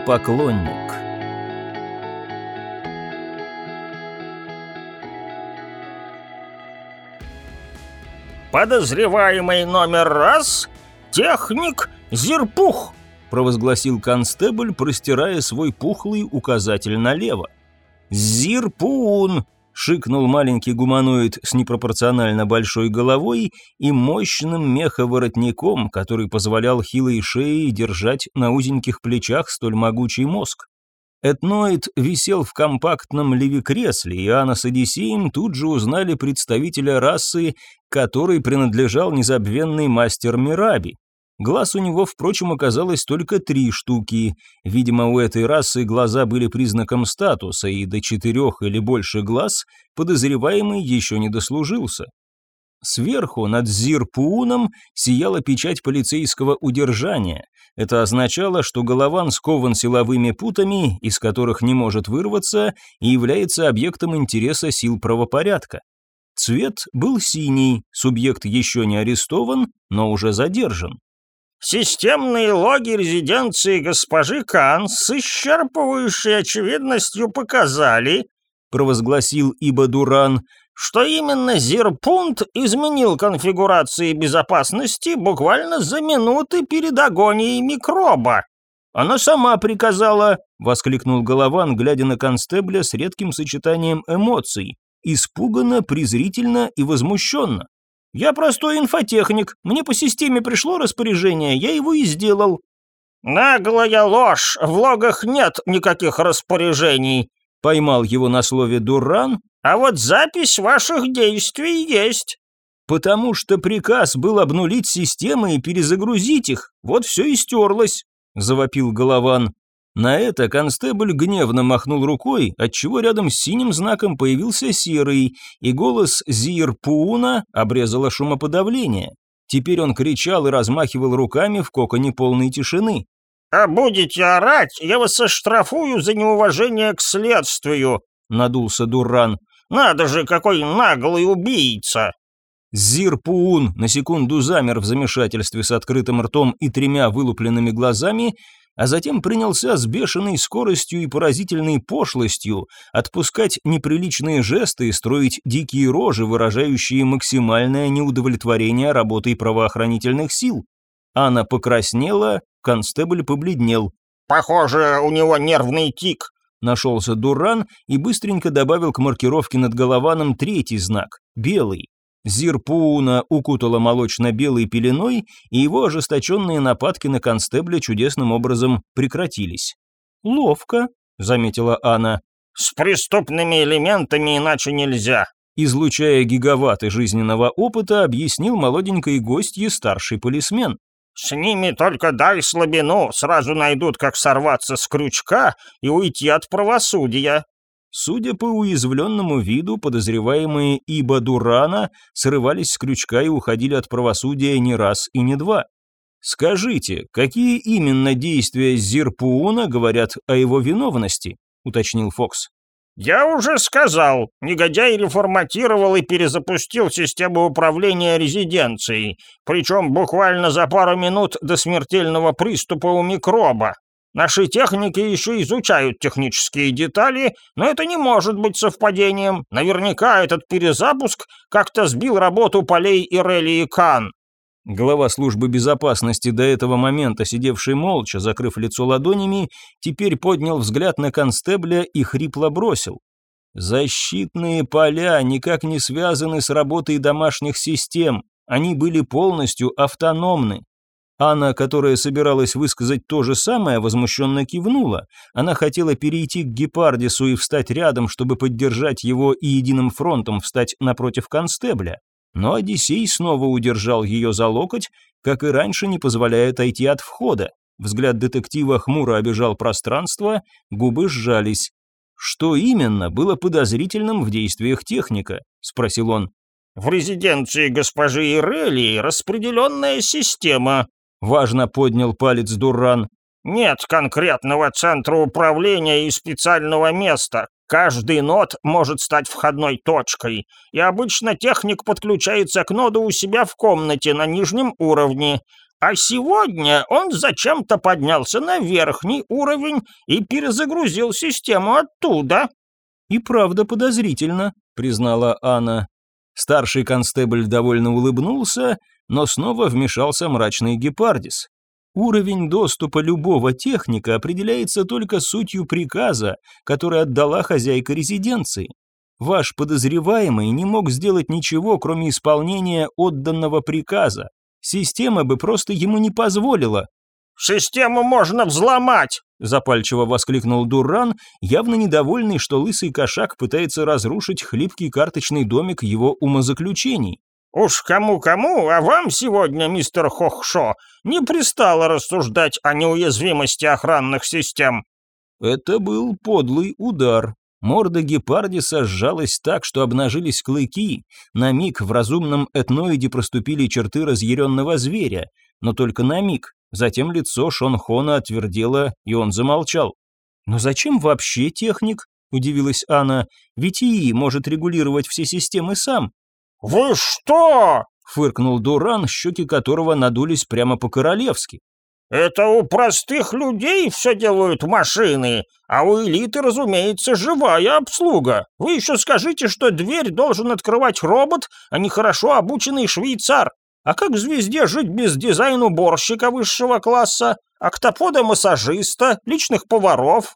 поклонник. «Подозреваемый номер раз — техник Зирпух», — провозгласил констебль, простирая свой пухлый указатель налево. «Зирпун!» — шикнул маленький гуманоид с непропорционально большой головой и мощным меховоротником, который позволял хилой шее держать на узеньких плечах столь могучий мозг. Этноид висел в компактном левикресле, и Анна с Одиссеем тут же узнали представителя расы, которой принадлежал незабвенный мастер Мираби. Глаз у него, впрочем, оказалось только три штуки. Видимо, у этой расы глаза были признаком статуса, и до четырех или больше глаз подозреваемый еще не дослужился. Сверху над Зирпууном сияла печать полицейского удержания. Это означало, что Голован скован силовыми путами, из которых не может вырваться, и является объектом интереса сил правопорядка. Цвет был синий, субъект еще не арестован, но уже задержан. Системные логи резиденции госпожи Кан с исчерпывающей очевидностью показали, провозгласил Иба Дуран, что именно Зирпунт изменил конфигурации безопасности буквально за минуты перед агонией микроба. «Она сама приказала», — воскликнул Голован, глядя на констебля с редким сочетанием эмоций, испуганно, презрительно и возмущенно. «Я простой инфотехник, мне по системе пришло распоряжение, я его и сделал». «Наглая ложь, в логах нет никаких распоряжений», — поймал его на слове Дуран, «а вот запись ваших действий есть». «Потому что приказ был обнулить системы и перезагрузить их, вот все и стерлось», — завопил Голован. На это констебль гневно махнул рукой, отчего рядом с синим знаком появился серый, и голос Зир Пууна обрезало шумоподавление. Теперь он кричал и размахивал руками в коконе полной тишины. «А будете орать, я вас оштрафую за неуважение к следствию», — надулся Дуран. «Надо же, какой наглый убийца!» Зирпуун на секунду замер в замешательстве с открытым ртом и тремя вылупленными глазами, а затем принялся с бешеной скоростью и поразительной пошлостью отпускать неприличные жесты и строить дикие рожи, выражающие максимальное неудовлетворение работой правоохранительных сил. Анна покраснела, констебль побледнел. «Похоже, у него нервный тик», Нашелся Дуран и быстренько добавил к маркировке над голованом третий знак – белый. Зирпууна укутала молочно-белой пеленой, и его ожесточенные нападки на констебля чудесным образом прекратились. «Ловко», — заметила Анна. «С преступными элементами иначе нельзя», излучая гигаватты жизненного опыта, объяснил молоденькой гостье старший полисмен. «С ними только дай слабину, сразу найдут, как сорваться с крючка и уйти от правосудия. Судя по уязвленному виду, подозреваемые Иба Дурана срывались с крючка и уходили от правосудия не раз и не два. «Скажите, какие именно действия Зирпууна говорят о его виновности?» — уточнил Фокс. «Я уже сказал, негодяй реформатировал и перезапустил систему управления резиденцией, причем буквально за пару минут до смертельного приступа у микроба. Наши техники еще изучают технические детали, но это не может быть совпадением. Наверняка этот перезапуск как-то сбил работу полей Ирелии Кан. Глава службы безопасности, до этого момента сидевший молча, закрыв лицо ладонями, теперь поднял взгляд на констебля и хрипло бросил. «Защитные поля никак не связаны с работой домашних систем. Они были полностью автономны. Анна, которая собиралась высказать то же самое, возмущенно кивнула. Она хотела перейти к Гепардису и встать рядом, чтобы поддержать его и единым фронтом встать напротив констебля. Но Одиссей снова удержал ее за локоть, как и раньше не позволяя отойти от входа. Взгляд детектива хмуро обежал пространство, губы сжались. «Что именно было подозрительным в действиях техника?» – спросил он. «В резиденции госпожи Ирелии распределенная система», Важно поднял палец Дуран. «Нет конкретного центра управления и специального места. Каждый нод может стать входной точкой, и обычно техник подключается к ноду у себя в комнате на нижнем уровне. А сегодня он зачем-то поднялся на верхний уровень и перезагрузил систему оттуда». «И правда подозрительно», — признала Анна. Старший констебль довольно улыбнулся, но снова вмешался мрачный гепардис. Уровень доступа любого техника определяется только сутью приказа, который отдала хозяйка резиденции. Ваш подозреваемый не мог сделать ничего, кроме исполнения отданного приказа. Система бы просто ему не позволила. «Систему можно взломать!» – запальчиво воскликнул Дурран, явно недовольный, что лысый кошак пытается разрушить хлипкий карточный домик его умозаключений. «Уж кому-кому, а вам сегодня, мистер Хохшо, не пристало рассуждать о неуязвимости охранных систем». Это был подлый удар. Морда гепардиса сжалась так, что обнажились клыки. На миг в разумном этноиде проступили черты разъяренного зверя, но только на миг. Затем лицо Шонхона отвердело, и он замолчал. «Но зачем вообще техник?» – удивилась Анна. «Ведь ИИ может регулировать все системы сам». «Вы что?» — фыркнул Дуран, щеки которого надулись прямо по-королевски. «Это у простых людей все делают машины, а у элиты, разумеется, живая обслуга. Вы еще скажите, что дверь должен открывать робот, а не хорошо обученный швейцар. А как «Звезде» жить без дизайн-уборщика высшего класса, октопода-массажиста, личных поваров?»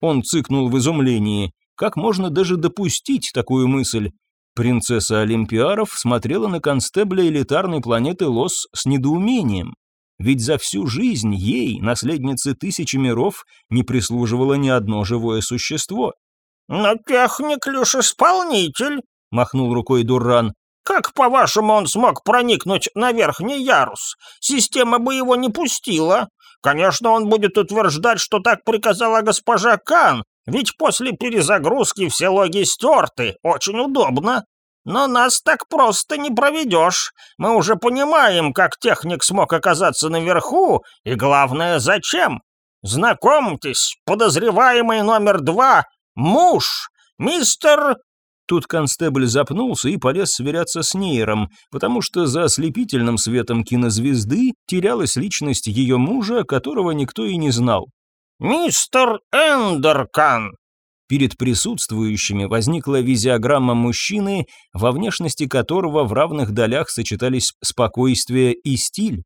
Он цыкнул в изумлении. Как можно даже допустить такую мысль? Принцесса Олимпиаров смотрела на констебля элитарной планеты Лос с недоумением. Ведь за всю жизнь ей, наследнице тысячи миров, не прислуживало ни одно живое существо. «Но техник лишь исполнитель», — махнул рукой Дурран. «Как, по-вашему, он смог проникнуть на верхний ярус? Система бы его не пустила. Конечно, он будет утверждать, что так приказала госпожа Кан, ведь после перезагрузки все логи стерты, очень удобно. Но нас так просто не проведешь. Мы уже понимаем, как техник смог оказаться наверху, и главное, зачем. Знакомьтесь, подозреваемый номер два — муж, мистер... Тут констебль запнулся и полез сверяться с Нейром, потому что за ослепительным светом кинозвезды терялась личность ее мужа, которого никто и не знал. «Мистер Эндеркан!» Перед присутствующими возникла визиограмма мужчины, во внешности которого в равных долях сочетались спокойствие и стиль.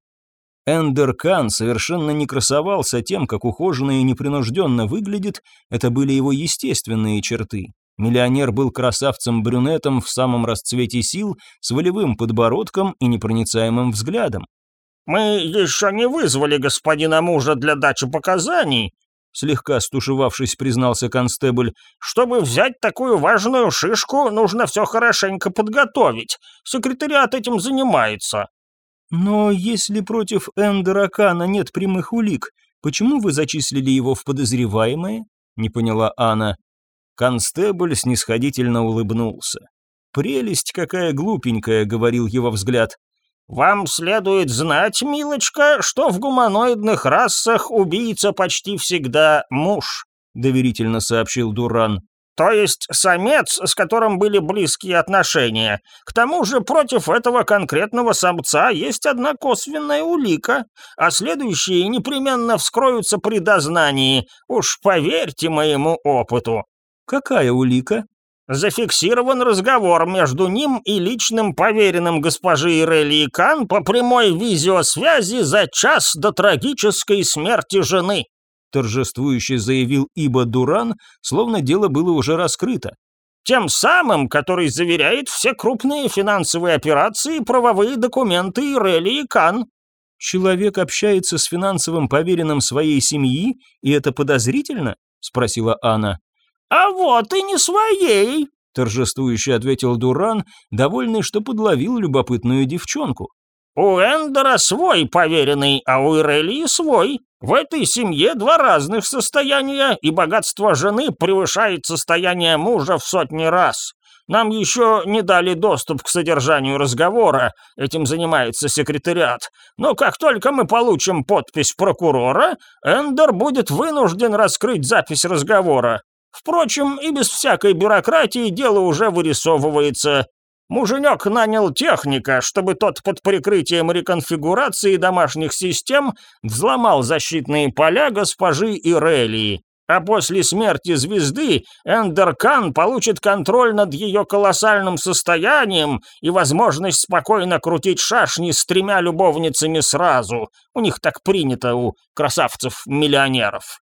Эндер Кан совершенно не красовался тем, как ухоженно и непринужденно выглядит, это были его естественные черты. Миллионер был красавцем-брюнетом в самом расцвете сил, с волевым подбородком и непроницаемым взглядом. «Мы еще не вызвали господина мужа для дачи показаний», слегка стушевавшись, признался констебль. «Чтобы взять такую важную шишку, нужно все хорошенько подготовить. Секретариат этим занимается». «Но если против Эндера Кана нет прямых улик, почему вы зачислили его в подозреваемые?» — не поняла Анна. Констебль снисходительно улыбнулся. «Прелесть какая глупенькая», — говорил его взгляд. «Вам следует знать, милочка, что в гуманоидных расах убийца почти всегда муж», — доверительно сообщил Дуран. «То есть самец, с которым были близкие отношения. К тому же против этого конкретного самца есть одна косвенная улика, а следующие непременно вскроются при дознании, уж поверьте моему опыту». «Какая улика?» Зафиксирован разговор между ним и личным поверенным госпожи Ирелии Кан по прямой видеосвязи за час до трагической смерти жены. Торжествующе заявил Иба Дуран, словно дело было уже раскрыто. Тем самым, который заверяет все крупные финансовые операции и правовые документы Ирелии Кан. Человек общается с финансовым поверенным своей семьи, и это подозрительно? Спросила Анна. «А вот и не своей!» — торжествующе ответил Дуран, довольный, что подловил любопытную девчонку. «У Эндера свой поверенный, а у Ирелии свой. В этой семье два разных состояния, и богатство жены превышает состояние мужа в сотни раз. Нам еще не дали доступ к содержанию разговора, этим занимается секретариат. Но как только мы получим подпись прокурора, Эндер будет вынужден раскрыть запись разговора. Впрочем, и без всякой бюрократии дело уже вырисовывается. Муженек нанял техника, чтобы тот под прикрытием реконфигурации домашних систем взломал защитные поля госпожи Ирелии. А после смерти звезды Эндеркан получит контроль над ее колоссальным состоянием и возможность спокойно крутить шашни с тремя любовницами сразу. У них так принято у красавцев-миллионеров.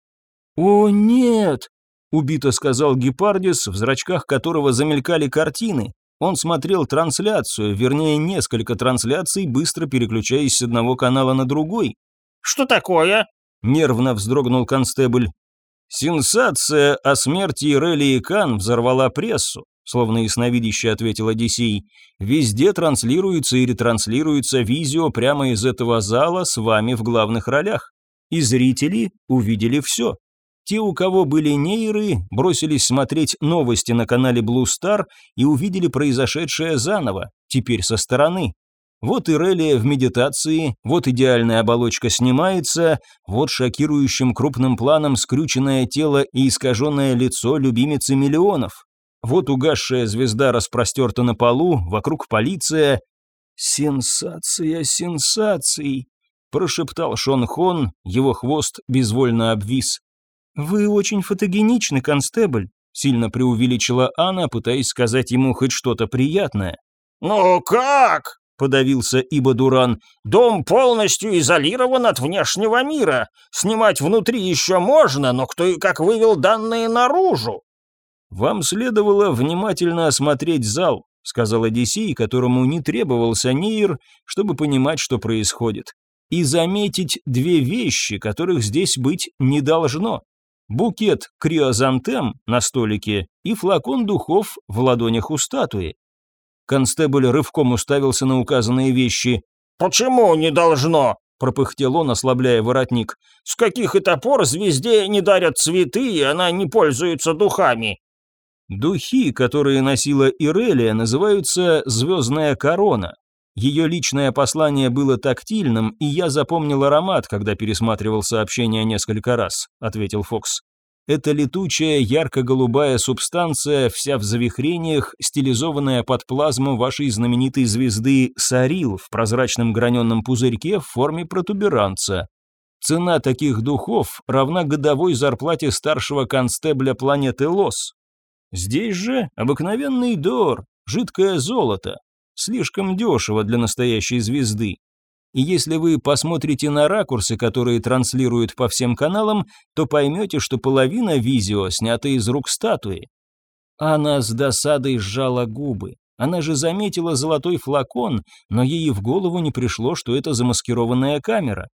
«О, нет!» — убито сказал Гепардис, в зрачках которого замелькали картины. Он смотрел трансляцию, вернее, несколько трансляций, быстро переключаясь с одного канала на другой. «Что такое?» — нервно вздрогнул констебль. «Сенсация о смерти Ирелии Кан взорвала прессу», словно ясновидяще ответил Одиссей. «Везде транслируется и ретранслируется видео прямо из этого зала с вами в главных ролях. И зрители увидели все. Те, у кого были нейры, бросились смотреть новости на канале Blue Star и увидели произошедшее заново, теперь со стороны. Вот и Релия в медитации, вот идеальная оболочка снимается, вот шокирующим крупным планом скрюченное тело и искаженное лицо любимицы миллионов. Вот угасшая звезда распростерта на полу, вокруг полиция. «Сенсация сенсаций!» – прошептал Шон Хон, его хвост безвольно обвис. «Вы очень фотогеничны, констебль», — сильно преувеличила Анна, пытаясь сказать ему хоть что-то приятное. «Ну как?» — подавился Ибо Дуран. «Дом полностью изолирован от внешнего мира. Снимать внутри еще можно, но кто и как вывел данные наружу?» «Вам следовало внимательно осмотреть зал», — сказал Одиссей, которому не требовался Нейр, чтобы понимать, что происходит. «И заметить две вещи, которых здесь быть не должно букет криозантем на столике и флакон духов в ладонях у статуи. Констебль рывком уставился на указанные вещи. «Почему не должно?» – пропыхтел он, ослабляя воротник. «С каких это пор звезде не дарят цветы, и она не пользуется духами?» Духи, которые носила Ирелия, называются «звездная корона». Ее личное послание было тактильным, и я запомнил аромат, когда пересматривал сообщение несколько раз», — ответил Фокс. «Это летучая ярко-голубая субстанция, вся в завихрениях, стилизованная под плазму вашей знаменитой звезды Сарил в прозрачном граненном пузырьке в форме протуберанца. Цена таких духов равна годовой зарплате старшего констебля планеты Лос. Здесь же обыкновенный дор, жидкое золото, слишком дешево для настоящей звезды. И если вы посмотрите на ракурсы, которые транслируют по всем каналам, то поймете, что половина видео снята из рук статуи. Она с досадой сжала губы. Она же заметила золотой флакон, но ей в голову не пришло, что это замаскированная камера.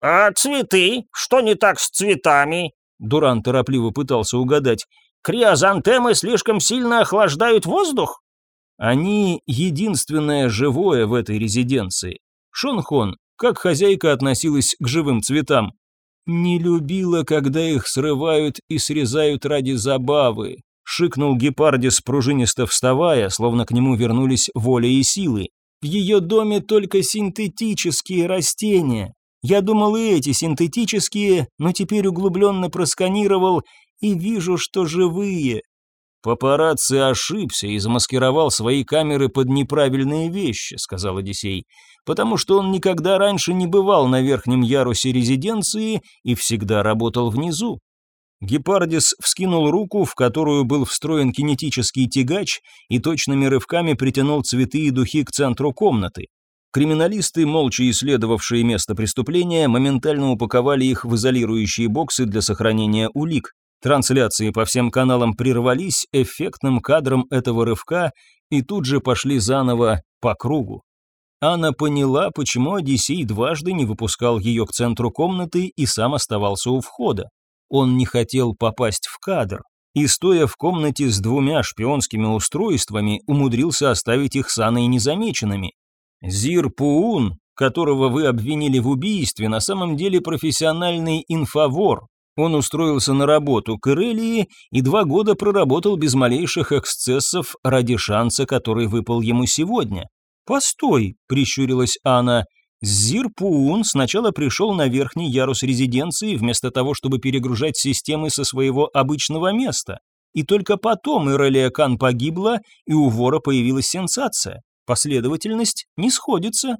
«А цветы? Что не так с цветами?» Дуран торопливо пытался угадать. «Криозантемы слишком сильно охлаждают воздух?» Они единственное живое в этой резиденции. Шонхон, как хозяйка относилась к живым цветам? Не любила, когда их срывают и срезают ради забавы. Шикнул гепардис, пружинисто вставая, словно к нему вернулись воля и силы. В ее доме только синтетические растения. Я думал и эти синтетические, но теперь углубленно просканировал и вижу, что живые. «Папарацци ошибся и замаскировал свои камеры под неправильные вещи», — сказал Одиссей, «потому что он никогда раньше не бывал на верхнем ярусе резиденции и всегда работал внизу». Гепардис вскинул руку, в которую был встроен кинетический тягач, и точными рывками притянул цветы и духи к центру комнаты. Криминалисты, молча исследовавшие место преступления, моментально упаковали их в изолирующие боксы для сохранения улик. Трансляции по всем каналам прервались эффектным кадром этого рывка и тут же пошли заново по кругу. Анна поняла, почему Одиссей дважды не выпускал ее к центру комнаты и сам оставался у входа. Он не хотел попасть в кадр, и, стоя в комнате с двумя шпионскими устройствами, умудрился оставить их с Анной незамеченными. Зир Пуун, которого вы обвинили в убийстве, на самом деле профессиональный инфовор, он устроился на работу к Ирелии и два года проработал без малейших эксцессов ради шанса, который выпал ему сегодня. «Постой», — прищурилась Анна, — Зирпуун сначала пришел на верхний ярус резиденции вместо того, чтобы перегружать системы со своего обычного места. и только потом Ирелия Кан погибла, и у вора появилась сенсация. Последовательность не сходится.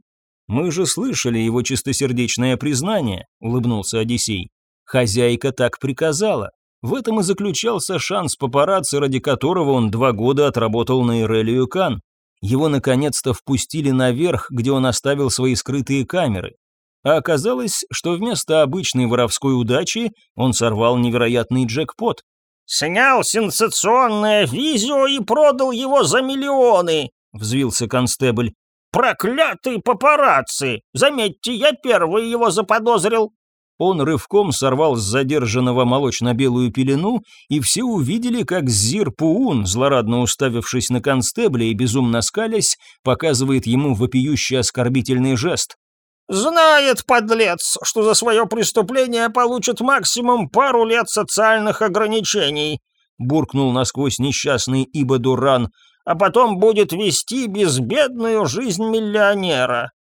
«Мы же слышали его чистосердечное признание», — улыбнулся Одиссей. «Хозяйка так приказала. В этом и заключался шанс папарацци, ради которого он два года отработал на Ирелию Кан. Его наконец-то впустили наверх, где он оставил свои скрытые камеры. А оказалось, что вместо обычной воровской удачи он сорвал невероятный джекпот. «Снял сенсационное видео и продал его за миллионы!» — взвился констебль. «Проклятые папарацци! Заметьте, я первый его заподозрил!» Он рывком сорвал с задержанного молочно-белую пелену, и все увидели, как Зир Пуун, злорадно уставившись на констебля и безумно скалясь, показывает ему вопиющий оскорбительный жест. «Знает, подлец, что за свое преступление получит максимум пару лет социальных ограничений», буркнул насквозь несчастный Ибо Дуран, «а потом будет вести безбедную жизнь миллионера».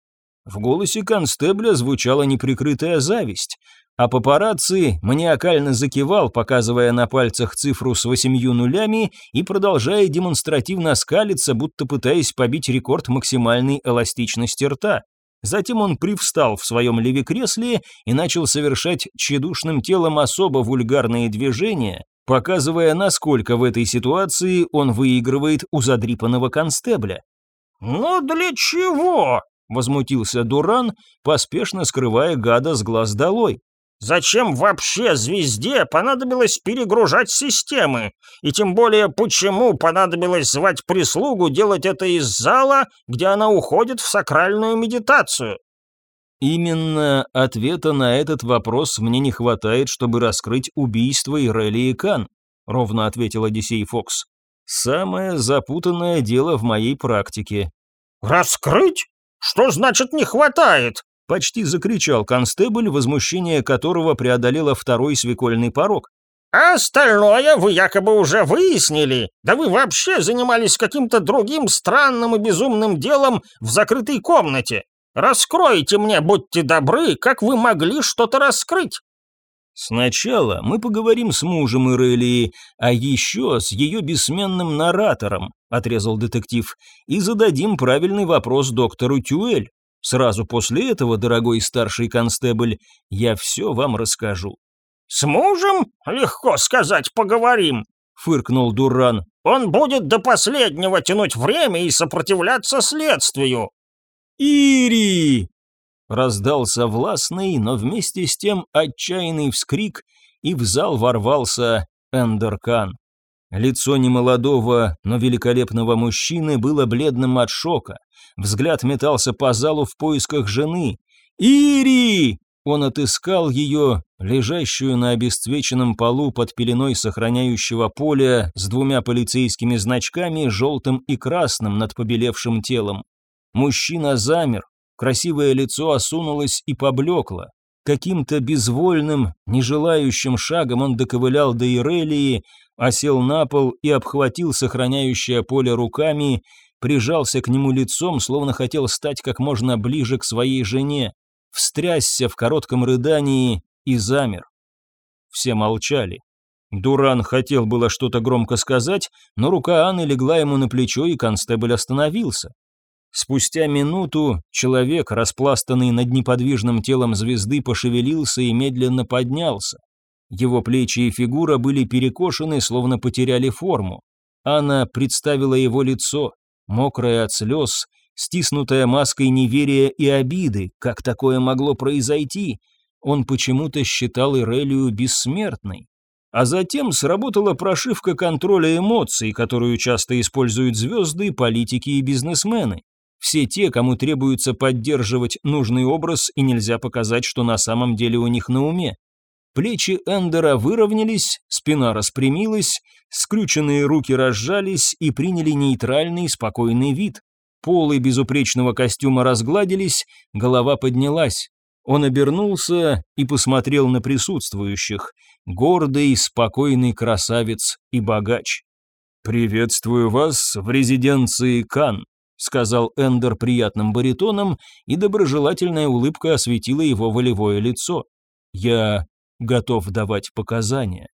В голосе констебля звучала неприкрытая зависть, а папарацци маниакально закивал, показывая на пальцах цифру с восемью нулями и продолжая демонстративно скалиться, будто пытаясь побить рекорд максимальной эластичности рта. Затем он привстал в своем леве-кресле и начал совершать тщедушным телом особо вульгарные движения, показывая, насколько в этой ситуации он выигрывает у задрипанного констебля. «Ну для чего?» Возмутился Дуран, поспешно скрывая гада с глаз долой. Зачем вообще звезде понадобилось перегружать системы? И тем более, почему понадобилось звать прислугу делать это из зала, где она уходит в сакральную медитацию? Именно ответа на этот вопрос мне не хватает, чтобы раскрыть убийство Ирелии Кан, ровно ответил Одиссей Фокс. Самое запутанное дело в моей практике. Раскрыть? «Что значит не хватает?» Почти закричал констебль, возмущение которого преодолело второй свекольный порог. «А остальное вы якобы уже выяснили? Да вы вообще занимались каким-то другим странным и безумным делом в закрытой комнате. Раскройте мне, будьте добры, как вы могли что-то раскрыть?» Сначала мы поговорим с мужем Ирелии, а еще с ее бессменным наратором, отрезал детектив, и зададим правильный вопрос доктору Тюэль. Сразу после этого, дорогой старший констебль, я все вам расскажу. С мужем? Легко сказать, поговорим, фыркнул Дуран. Он будет до последнего тянуть время и сопротивляться следствию. Ири! Раздался властный, но вместе с тем отчаянный вскрик, и в зал ворвался Эндеркан. Лицо немолодого, но великолепного мужчины было бледным от шока. Взгляд метался по залу в поисках жены. «Ири!» Он отыскал ее, лежащую на обесцвеченном полу под пеленой сохраняющего поля с двумя полицейскими значками, желтым и красным над побелевшим телом. Мужчина замер, Красивое лицо осунулось и поблекло. Каким-то безвольным, нежелающим шагом он доковылял до Ирелии, осел на пол и обхватил сохраняющее поле руками, прижался к нему лицом, словно хотел стать как можно ближе к своей жене, встрясся в коротком рыдании и замер. Все молчали. Дуран хотел было что-то громко сказать, но рука Анны легла ему на плечо, и констебль остановился. Спустя минуту человек, распластанный над неподвижным телом звезды, пошевелился и медленно поднялся. Его плечи и фигура были перекошены, словно потеряли форму. Анна представила его лицо, мокрое от слез, стиснутое маской неверия и обиды. Как такое могло произойти? Он почему-то считал Ирелию бессмертной. А затем сработала прошивка контроля эмоций, которую часто используют звезды, политики и бизнесмены. Все те, кому требуется поддерживать нужный образ и нельзя показать, что на самом деле у них на уме. Плечи Эндера выровнялись, спина распрямилась, скрюченные руки разжались и приняли нейтральный, спокойный вид. Полы безупречного костюма разгладились, голова поднялась. Он обернулся и посмотрел на присутствующих. Гордый, спокойный красавец и богач. «Приветствую вас в резиденции Кан», сказал Эндер приятным баритоном, и доброжелательная улыбка осветила его волевое лицо. «Я готов давать показания».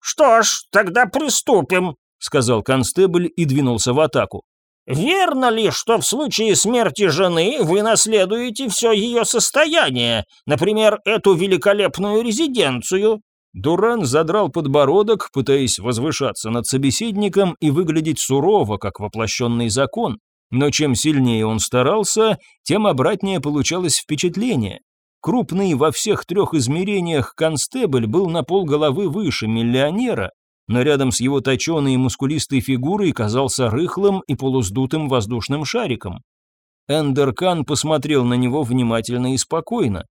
«Что ж, тогда приступим», — сказал констебль и двинулся в атаку. «Верно ли, что в случае смерти жены вы наследуете все ее состояние, например, эту великолепную резиденцию?» Дуран задрал подбородок, пытаясь возвышаться над собеседником и выглядеть сурово, как воплощенный закон. Но чем сильнее он старался, тем обратнее получалось впечатление. Крупный во всех трех измерениях констебль был на полголовы выше миллионера, но рядом с его точеной и мускулистой фигурой казался рыхлым и полуздутым воздушным шариком. Эндеркан посмотрел на него внимательно и спокойно.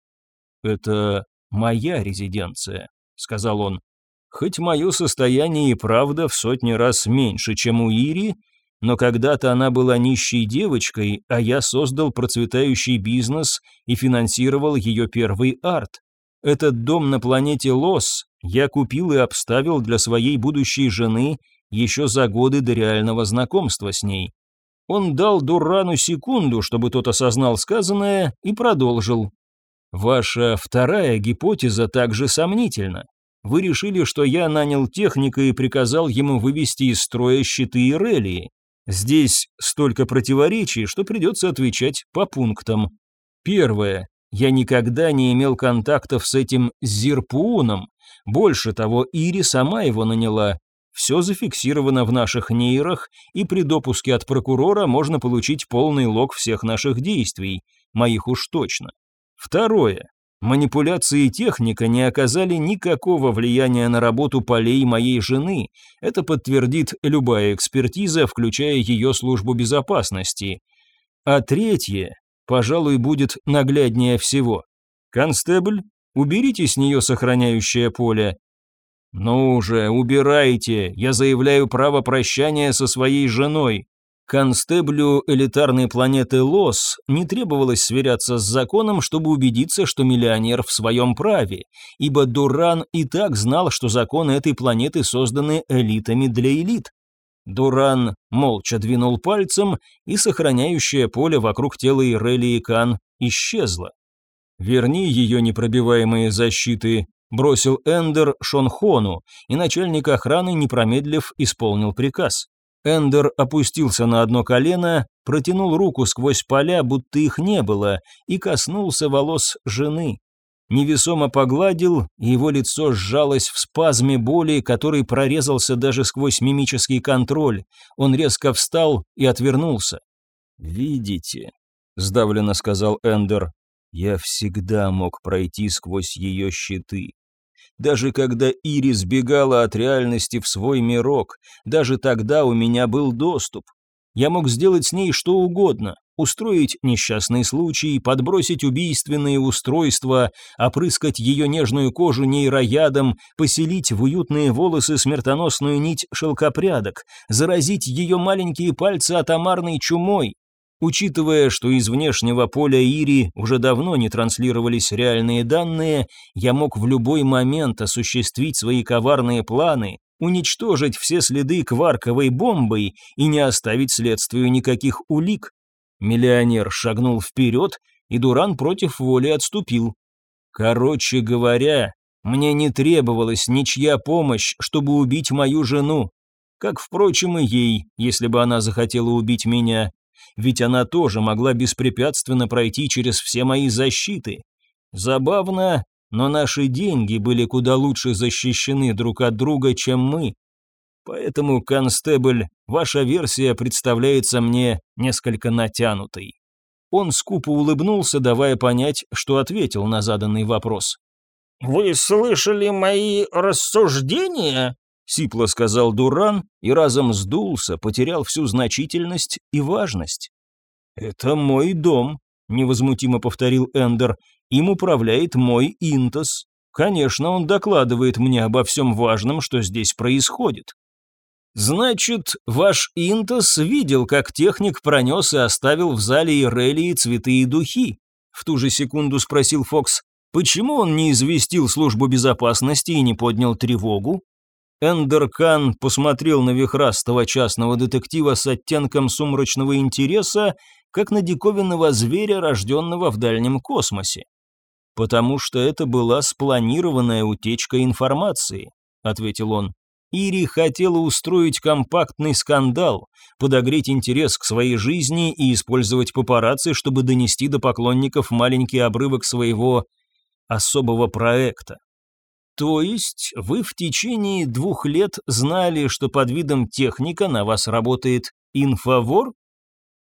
«Это моя резиденция», — сказал он. «Хоть мое состояние и правда в сотни раз меньше, чем у Ири, но когда-то она была нищей девочкой, а я создал процветающий бизнес и финансировал ее первый арт. Этот дом на планете Лос я купил и обставил для своей будущей жены еще за годы до реального знакомства с ней. Он дал Дурану секунду, чтобы тот осознал сказанное, и продолжил. Ваша вторая гипотеза также сомнительна. Вы решили, что я нанял техника и приказал ему вывести из строя щиты и релии. Здесь столько противоречий, что придется отвечать по пунктам. Первое. Я никогда не имел контактов с этим Зирпууном. Больше того, Ири сама его наняла. Все зафиксировано в наших нейрах, и при допуске от прокурора можно получить полный лог всех наших действий, моих уж точно. Второе. Манипуляции техника не оказали никакого влияния на работу полей моей жены. Это подтвердит любая экспертиза, включая ее службу безопасности. А третье, пожалуй, будет нагляднее всего. Констебль, уберите с нее сохраняющее поле. Ну уже, убирайте, я заявляю право прощания со своей женой. Констеблю элитарной планеты Лос не требовалось сверяться с законом, чтобы убедиться, что миллионер в своем праве, ибо Дуран и так знал, что законы этой планеты созданы элитами для элит. Дуран молча двинул пальцем, и сохраняющее поле вокруг тела Ирели и Кан исчезло. «Верни ее непробиваемые защиты», – бросил Эндер Шонхону, и начальник охраны, не промедлив, исполнил приказ. Эндер опустился на одно колено, протянул руку сквозь поля, будто их не было, и коснулся волос жены. Невесомо погладил, и его лицо сжалось в спазме боли, который прорезался даже сквозь мимический контроль. Он резко встал и отвернулся. «Видите», — сдавленно сказал Эндер, — «я всегда мог пройти сквозь ее щиты. Даже когда Ири сбегала от реальности в свой мирок, даже тогда у меня был доступ. Я мог сделать с ней что угодно, устроить несчастный случай, подбросить убийственные устройства, опрыскать ее нежную кожу нейроядом, поселить в уютные волосы смертоносную нить шелкопрядок, заразить ее маленькие пальцы атомарной чумой, Учитывая, что из внешнего поля Ири уже давно не транслировались реальные данные, я мог в любой момент осуществить свои коварные планы, уничтожить все следы кварковой бомбой и не оставить следствию никаких улик. Миллионер шагнул вперед, и Дуран против воли отступил. Короче говоря, мне не требовалась ничья помощь, чтобы убить мою жену. Как, впрочем, и ей, если бы она захотела убить меня ведь она тоже могла беспрепятственно пройти через все мои защиты. Забавно, но наши деньги были куда лучше защищены друг от друга, чем мы. Поэтому, констебль, ваша версия представляется мне несколько натянутой. Он скупо улыбнулся, давая понять, что ответил на заданный вопрос. «Вы слышали мои рассуждения?» Сипло сказал Дуран и разом сдулся, потерял всю значительность и важность. «Это мой дом», — невозмутимо повторил Эндер. «Им управляет мой Интос. Конечно, он докладывает мне обо всем важном, что здесь происходит». «Значит, ваш Интос видел, как техник пронес и оставил в зале Ирелии цветы и духи?» В ту же секунду спросил Фокс. «Почему он не известил службу безопасности и не поднял тревогу?» Эндеркан посмотрел на вихрастого частного детектива с оттенком сумрачного интереса, как на диковинного зверя, рожденного в дальнем космосе. «Потому что это была спланированная утечка информации», — ответил он. Ири хотела устроить компактный скандал, подогреть интерес к своей жизни и использовать папарацци, чтобы донести до поклонников маленький обрывок своего особого проекта. То есть вы в течение двух лет знали, что под видом техника на вас работает инфовор?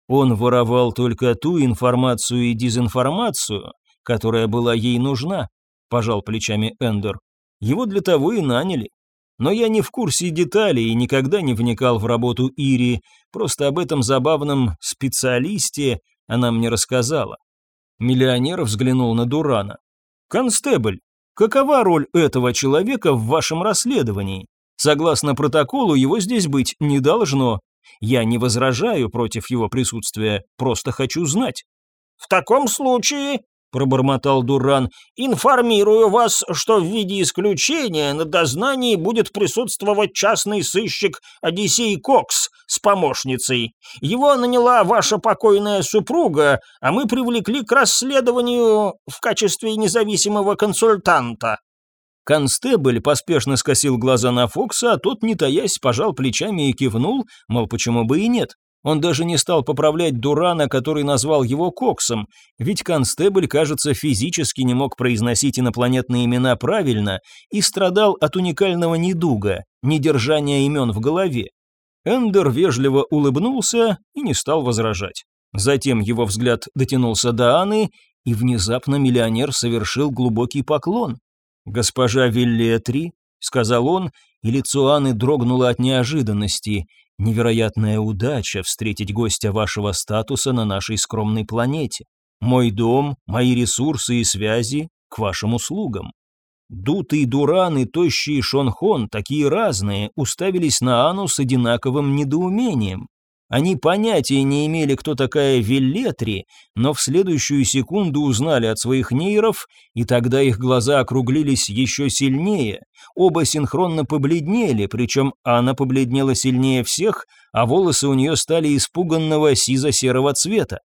Он воровал только ту информацию и дезинформацию, которая была ей нужна, пожал плечами Эндер. Его для того и наняли. Но я не в курсе деталей и никогда не вникал в работу Ири, просто об этом забавном специалисте она мне рассказала. Миллионер взглянул на Дурана. «Констебль, какова роль этого человека в вашем расследовании? Согласно протоколу, его здесь быть не должно. Я не возражаю против его присутствия, просто хочу знать». «В таком случае», — пробормотал Дуран, — «информирую вас, что в виде исключения на дознании будет присутствовать частный сыщик Одиссей Кокс с помощницей. Его наняла ваша покойная супруга, а мы привлекли к расследованию в качестве независимого консультанта». Констебль поспешно скосил глаза на Фокса, а тот, не таясь, пожал плечами и кивнул, мол, почему бы и нет. Он даже не стал поправлять Дурана, который назвал его Коксом, ведь констебль, кажется, физически не мог произносить инопланетные имена правильно и страдал от уникального недуга, недержания имен в голове. Эндер вежливо улыбнулся и не стал возражать. Затем его взгляд дотянулся до Анны, и внезапно миллионер совершил глубокий поклон. «Госпожа Виллетри», — сказал он, и лицо Анны дрогнуло от неожиданности, Невероятная удача встретить гостя вашего статуса на нашей скромной планете. Мой дом, мои ресурсы и связи к вашим услугам. Дутый Дуран и тощий Шонхон, такие разные, уставились на Ану с одинаковым недоумением. Они понятия не имели, кто такая Веллетри, но в следующую секунду узнали от своих нейров, и тогда их глаза округлились еще сильнее. Оба синхронно побледнели, причем она побледнела сильнее всех, а волосы у нее стали испуганного сизо-серого цвета.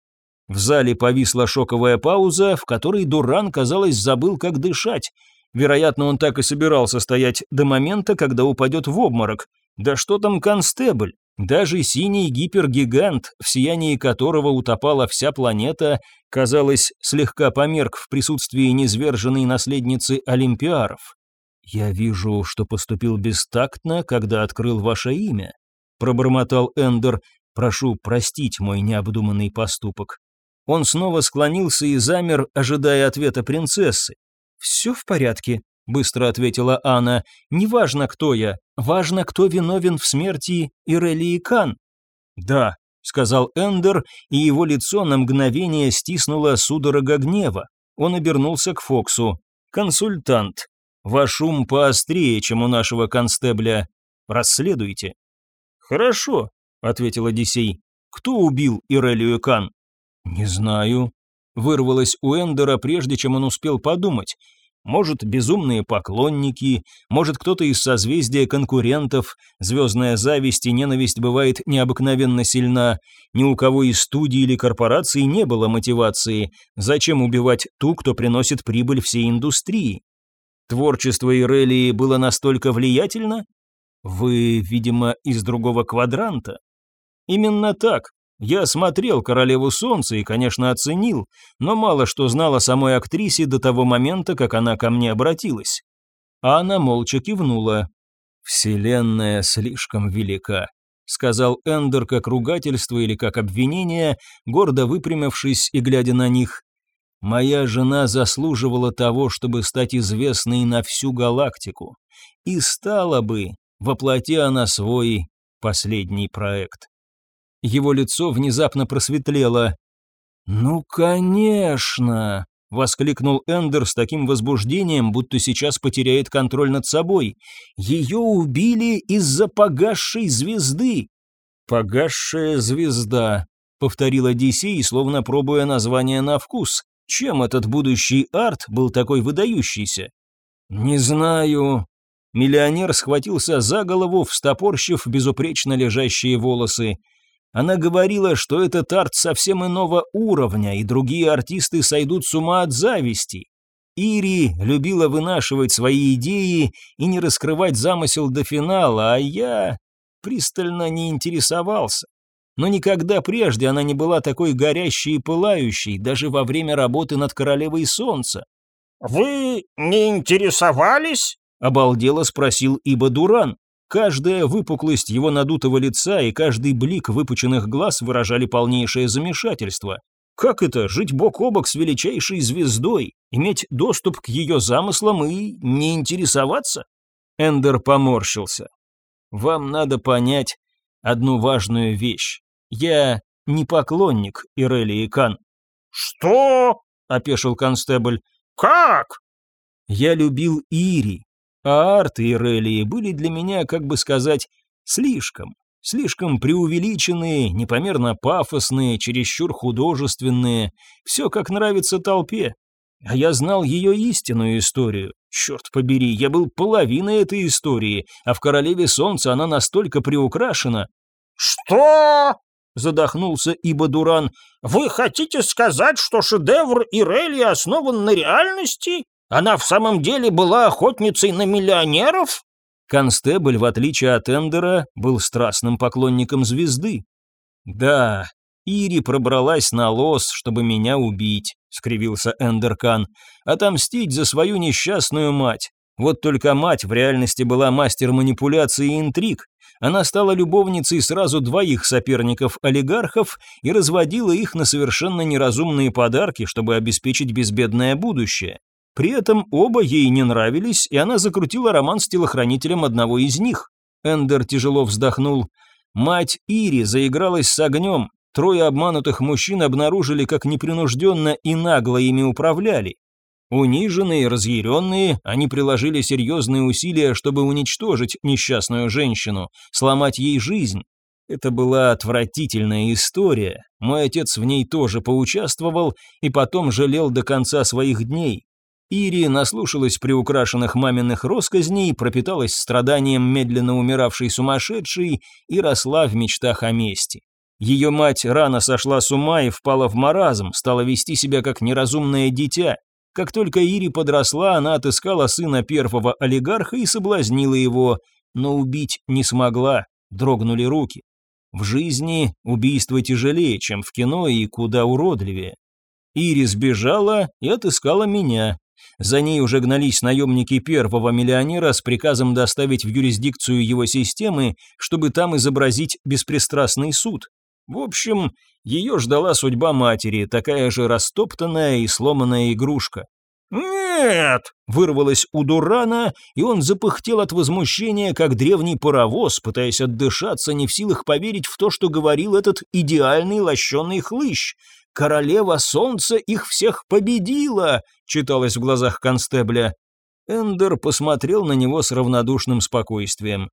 В зале повисла шоковая пауза, в которой Дуран, казалось, забыл, как дышать. Вероятно, он так и собирался стоять до момента, когда упадет в обморок. Да что там констебль? Даже синий гипергигант, в сиянии которого утопала вся планета, казалось, слегка померк в присутствии низверженной наследницы Олимпиаров. «Я вижу, что поступил бестактно, когда открыл ваше имя», — пробормотал Эндер. «Прошу простить мой необдуманный поступок». Он снова склонился и замер, ожидая ответа принцессы. «Все в порядке», быстро ответила Анна. «Неважно, кто я. Важно, кто виновен в смерти Ирелии Кан». «Да», — сказал Эндер, и его лицо на мгновение стиснуло судорога гнева. Он обернулся к Фоксу. «Консультант. Ваш ум поострее, чем у нашего констебля. Расследуйте». «Хорошо», — ответил Одиссей. «Кто убил Ирелию Кан?» «Не знаю», — вырвалось у Эндера, прежде чем он успел подумать. Может, безумные поклонники, может, кто-то из созвездия конкурентов. Звездная зависть и ненависть бывает необыкновенно сильна. Ни у кого из студий или корпораций не было мотивации. Зачем убивать ту, кто приносит прибыль всей индустрии? Творчество Ирелии было настолько влиятельно? Вы, видимо, из другого квадранта? Именно так. Я смотрел «Королеву солнца» и, конечно, оценил, но мало что знал о самой актрисе до того момента, как она ко мне обратилась. А она молча кивнула. «Вселенная слишком велика», — сказал Эндер как ругательство или как обвинение, гордо выпрямившись и глядя на них. «Моя жена заслуживала того, чтобы стать известной на всю галактику. И стала бы, воплоти она свой последний проект». Его лицо внезапно просветлело. «Ну, конечно!» — воскликнул Эндер с таким возбуждением, будто сейчас потеряет контроль над собой. «Ее убили из-за погасшей звезды!» «Погасшая звезда», — повторил Одиссей, словно пробуя название на вкус. Чем этот будущий арт был такой выдающийся? «Не знаю». Миллионер схватился за голову, встопорщив безупречно лежащие волосы. Она говорила, что этот арт совсем иного уровня, и другие артисты сойдут с ума от зависти. Ири любила вынашивать свои идеи и не раскрывать замысел до финала, а я пристально не интересовался. Но никогда прежде она не была такой горящей и пылающей, даже во время работы над Королевой Солнца. «Вы не интересовались?» — обалдело спросил Иба Дуран. Каждая выпуклость его надутого лица и каждый блик выпученных глаз выражали полнейшее замешательство. Как это, жить бок о бок с величайшей звездой, иметь доступ к ее замыслам и не интересоваться? Эндер поморщился. Вам надо понять одну важную вещь. Я не поклонник Ирелии Кан. Что? опешил констебль. Как? Я любил Ири, а арты Ирелии были для меня, как бы сказать, слишком. Слишком преувеличенные, непомерно пафосные, чересчур художественные. Все как нравится толпе. А я знал ее истинную историю. Черт побери, я был половиной этой истории, а в «Королеве солнца» она настолько приукрашена. «Что?» — задохнулся Ибо Дуран. «Вы хотите сказать, что шедевр Ирелии основан на реальности? Она в самом деле была охотницей на миллионеров?» Констебль, в отличие от Эндера, был страстным поклонником звезды. «Да, Ири пробралась на лос, чтобы меня убить», — скривился Эндеркан, «отомстить за свою несчастную мать. Вот только мать в реальности была мастер манипуляции и интриг. Она стала любовницей сразу двоих соперников-олигархов и разводила их на совершенно неразумные подарки, чтобы обеспечить безбедное будущее. При этом оба ей не нравились, и она закрутила роман с телохранителем одного из них. Эндер тяжело вздохнул. Мать Ири заигралась с огнем. Трое обманутых мужчин обнаружили, как непринужденно и нагло ими управляли. Униженные, разъяренные, они приложили серьезные усилия, чтобы уничтожить несчастную женщину, сломать ей жизнь. Это была отвратительная история. Мой отец в ней тоже поучаствовал и потом жалел до конца своих дней. Ири наслушалась приукрашенных маминых росказней, пропиталась страданием медленно умиравшей сумасшедшей и росла в мечтах о мести. Ее мать рано сошла с ума и впала в маразм, стала вести себя как неразумное дитя. Как только Ири подросла, она отыскала сына первого олигарха и соблазнила его, но убить не смогла, дрогнули руки. В жизни убийство тяжелее, чем в кино и куда уродливее. Ири сбежала и отыскала меня, за ней уже гнались наемники первого миллионера с приказом доставить в юрисдикцию его системы, чтобы там изобразить беспристрастный суд. В общем, ее ждала судьба матери, такая же растоптанная и сломанная игрушка. «Нет!» — вырвалось у Дурана, и он запыхтел от возмущения, как древний паровоз, пытаясь отдышаться, не в силах поверить в то, что говорил этот идеальный лощеный хлыщ. «Королева солнца их всех победила!» — читалось в глазах констебля. Эндер посмотрел на него с равнодушным спокойствием.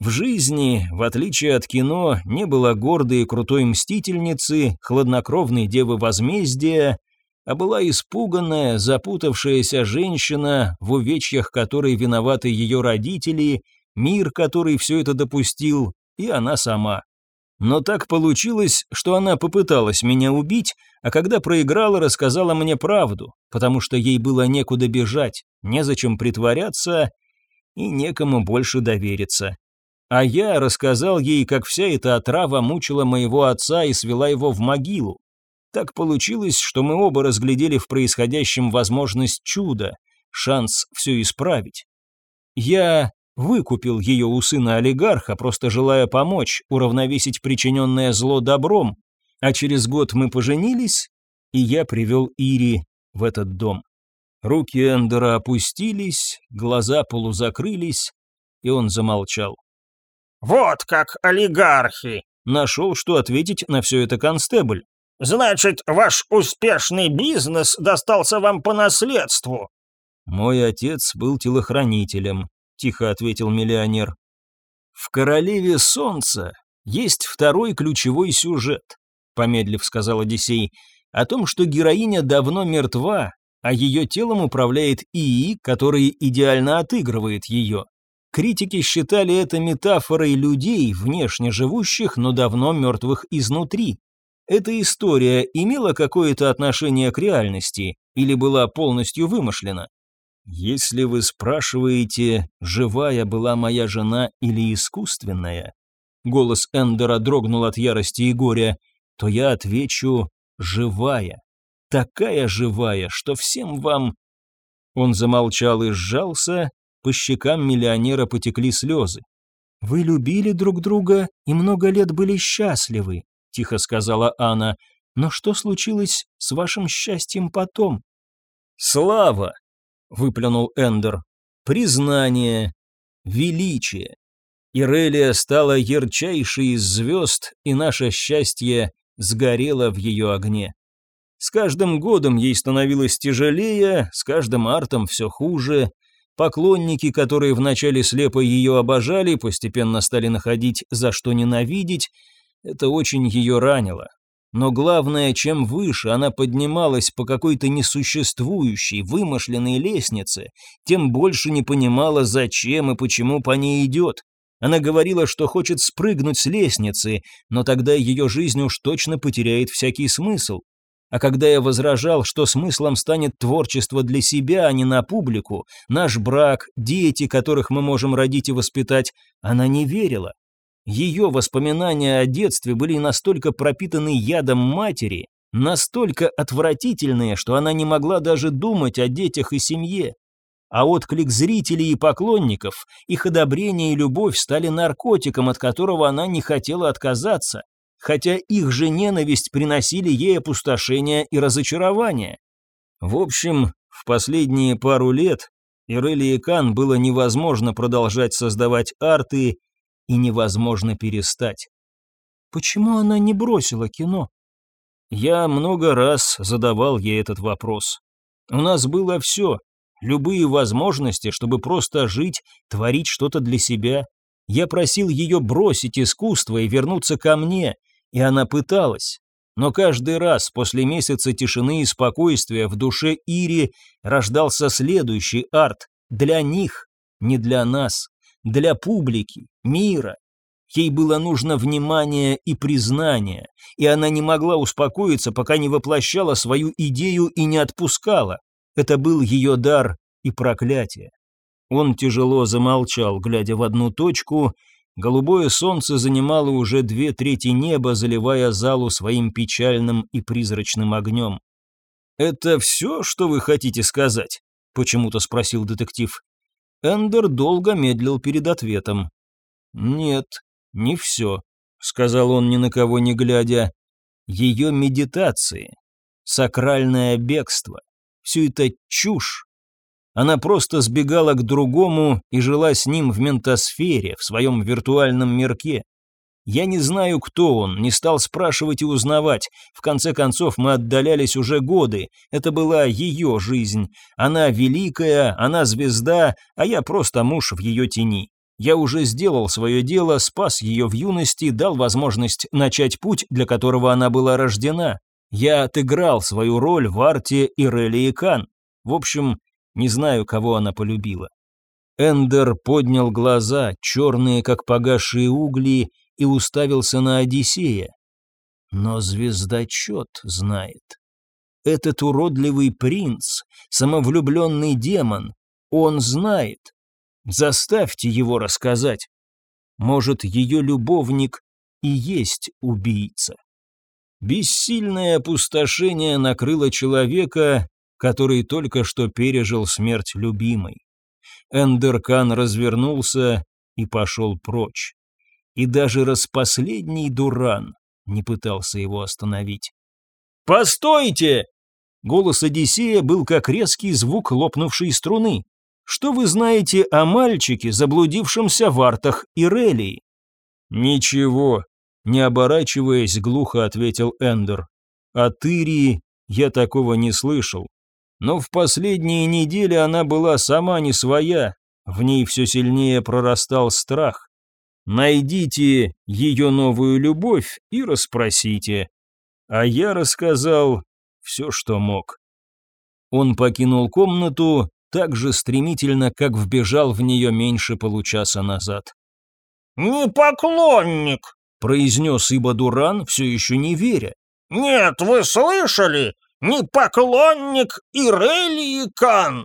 В жизни, в отличие от кино, не было гордой и крутой мстительницы, хладнокровной девы возмездия, а была испуганная, запутавшаяся женщина, в увечьях которой виноваты ее родители, мир, который все это допустил, и она сама. Но так получилось, что она попыталась меня убить, а когда проиграла, рассказала мне правду, потому что ей было некуда бежать, незачем притворяться и некому больше довериться. А я рассказал ей, как вся эта отрава мучила моего отца и свела его в могилу. Так получилось, что мы оба разглядели в происходящем возможность чуда, шанс все исправить. Я выкупил ее у сына олигарха, просто желая помочь, уравновесить причиненное зло добром, а через год мы поженились, и я привел Ири в этот дом. Руки Эндера опустились, глаза полузакрылись, и он замолчал. «Вот как олигархи!» Нашел, что ответить на все это констебль. «Значит, ваш успешный бизнес достался вам по наследству?» «Мой отец был телохранителем», — тихо ответил миллионер. «В «Королеве солнца» есть второй ключевой сюжет», — помедлив сказал Одиссей, «о том, что героиня давно мертва, а ее телом управляет ИИ, который идеально отыгрывает ее. Критики считали это метафорой людей, внешне живущих, но давно мертвых изнутри. Эта история имела какое-то отношение к реальности, или была полностью вымышлена? Если вы спрашиваете, живая была моя жена или искусственная, голос Эндера дрогнул от ярости и горя, то я отвечу «живая». Такая живая, что всем вам... Он замолчал и сжался, по щекам миллионера потекли слезы. «Вы любили друг друга и много лет были счастливы», — тихо сказала Анна. «Но что случилось с вашим счастьем потом?» «Слава!» — выплюнул Эндер. «Признание, величие. Ирелия стала ярчайшей из звезд, и наше счастье сгорело в ее огне. С каждым годом ей становилось тяжелее, с каждым артом все хуже. Поклонники, которые вначале слепо ее обожали, постепенно стали находить за что ненавидеть. Это очень ее ранило. Но главное, чем выше она поднималась по какой-то несуществующей, вымышленной лестнице, тем больше не понимала, зачем и почему по ней идет. Она говорила, что хочет спрыгнуть с лестницы, но тогда ее жизнь уж точно потеряет всякий смысл. А когда я возражал, что смыслом станет творчество для себя, а не на публику, наш брак, дети, которых мы можем родить и воспитать, она не верила. Ее воспоминания о детстве были настолько пропитаны ядом матери, настолько отвратительные, что она не могла даже думать о детях и семье. А отклик зрителей и поклонников, их одобрение и любовь стали наркотиком, от которого она не хотела отказаться, хотя их же ненависть приносили ей опустошение и разочарование. В общем, в последние пару лет Ирели Кан было невозможно продолжать создавать арты и невозможно перестать. Почему она не бросила кино? Я много раз задавал ей этот вопрос. У нас было все, любые возможности, чтобы просто жить, творить что-то для себя. Я просил ее бросить искусство и вернуться ко мне, и она пыталась. Но каждый раз после месяца тишины и спокойствия в душе Ири рождался следующий арт для них, не для нас для публики, мира. Ей было нужно внимание и признание, и она не могла успокоиться, пока не воплощала свою идею и не отпускала. Это был ее дар и проклятие. Он тяжело замолчал, глядя в одну точку. Голубое солнце занимало уже две трети неба, заливая залу своим печальным и призрачным огнем. «Это все, что вы хотите сказать?» — почему-то спросил детектив. Эндер долго медлил перед ответом. «Нет, не все», — сказал он ни на кого не глядя. «Ее медитации, сакральное бегство, все это чушь. Она просто сбегала к другому и жила с ним в ментосфере, в своем виртуальном мирке. Я не знаю, кто он, не стал спрашивать и узнавать. В конце концов, мы отдалялись уже годы. Это была ее жизнь. Она великая, она звезда, а я просто муж в ее тени. Я уже сделал свое дело, спас ее в юности, дал возможность начать путь, для которого она была рождена. Я отыграл свою роль в арте Ирели и Кан. В общем, не знаю, кого она полюбила. Эндер поднял глаза, черные, как погасшие угли, и уставился на Одиссея. Но звездочет знает. Этот уродливый принц, самовлюбленный демон, он знает. Заставьте его рассказать. Может, ее любовник и есть убийца. Бессильное опустошение накрыло человека, который только что пережил смерть любимой. Эндеркан развернулся и пошел прочь и даже распоследний Дуран не пытался его остановить. «Постойте!» Голос Одиссея был как резкий звук лопнувшей струны. «Что вы знаете о мальчике, заблудившемся в артах Ирелии?» «Ничего», — не оборачиваясь, глухо ответил Эндер. «От Ирии я такого не слышал. Но в последние недели она была сама не своя, в ней все сильнее прорастал страх. Найдите ее новую любовь и расспросите. А я рассказал все, что мог. Он покинул комнату так же стремительно, как вбежал в нее меньше получаса назад. «Не поклонник», — произнес Ибадуран, все еще не веря. «Нет, вы слышали? не поклонник Ирелии Кан!»